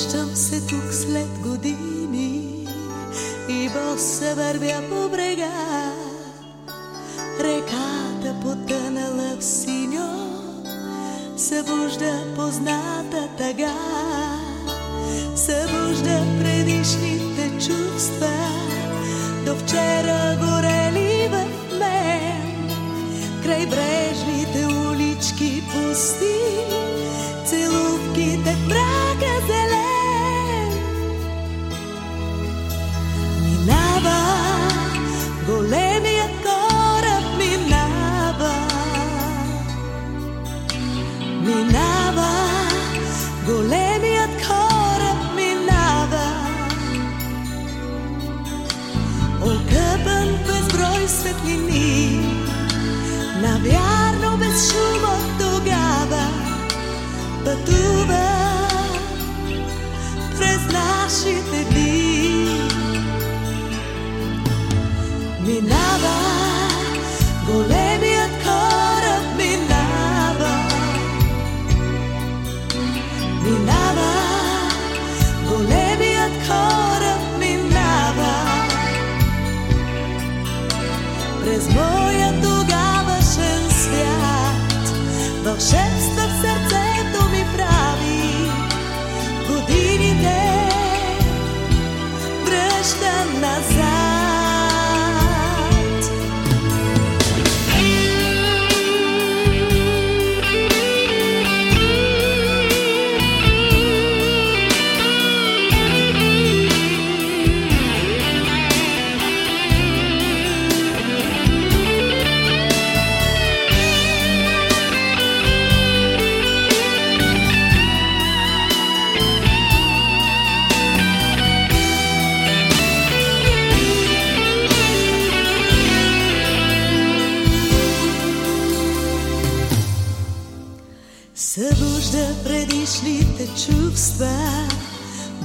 Завръщам се тук след години и бос се вървя по брега. Реката потънала в синьо, събужда позната тъга, събужда предишните чувства, до вчера горели през моя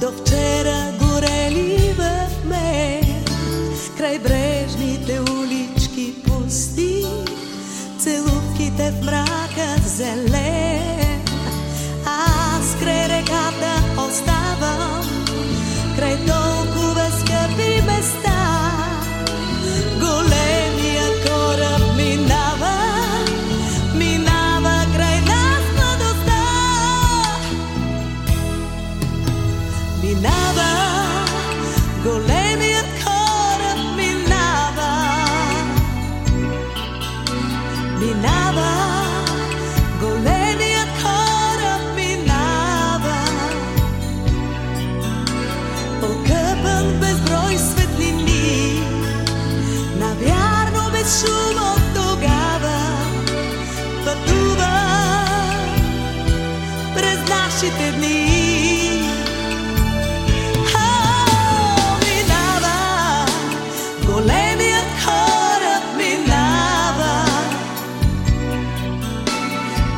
до вчера горели в мен. Край брежните улички пусти, целувките в мрака зелен. Минава, големият кораб минава. Минава, големият кораб минава. Окъпан безброй светлини, навярно без шум от тогава пътува през нашите дни.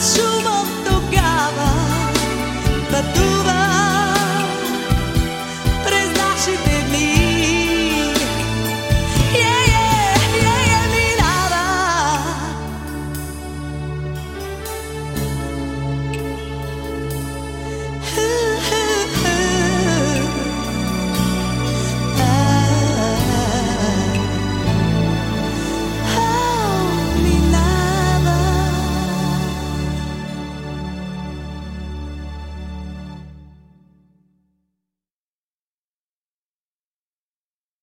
触摸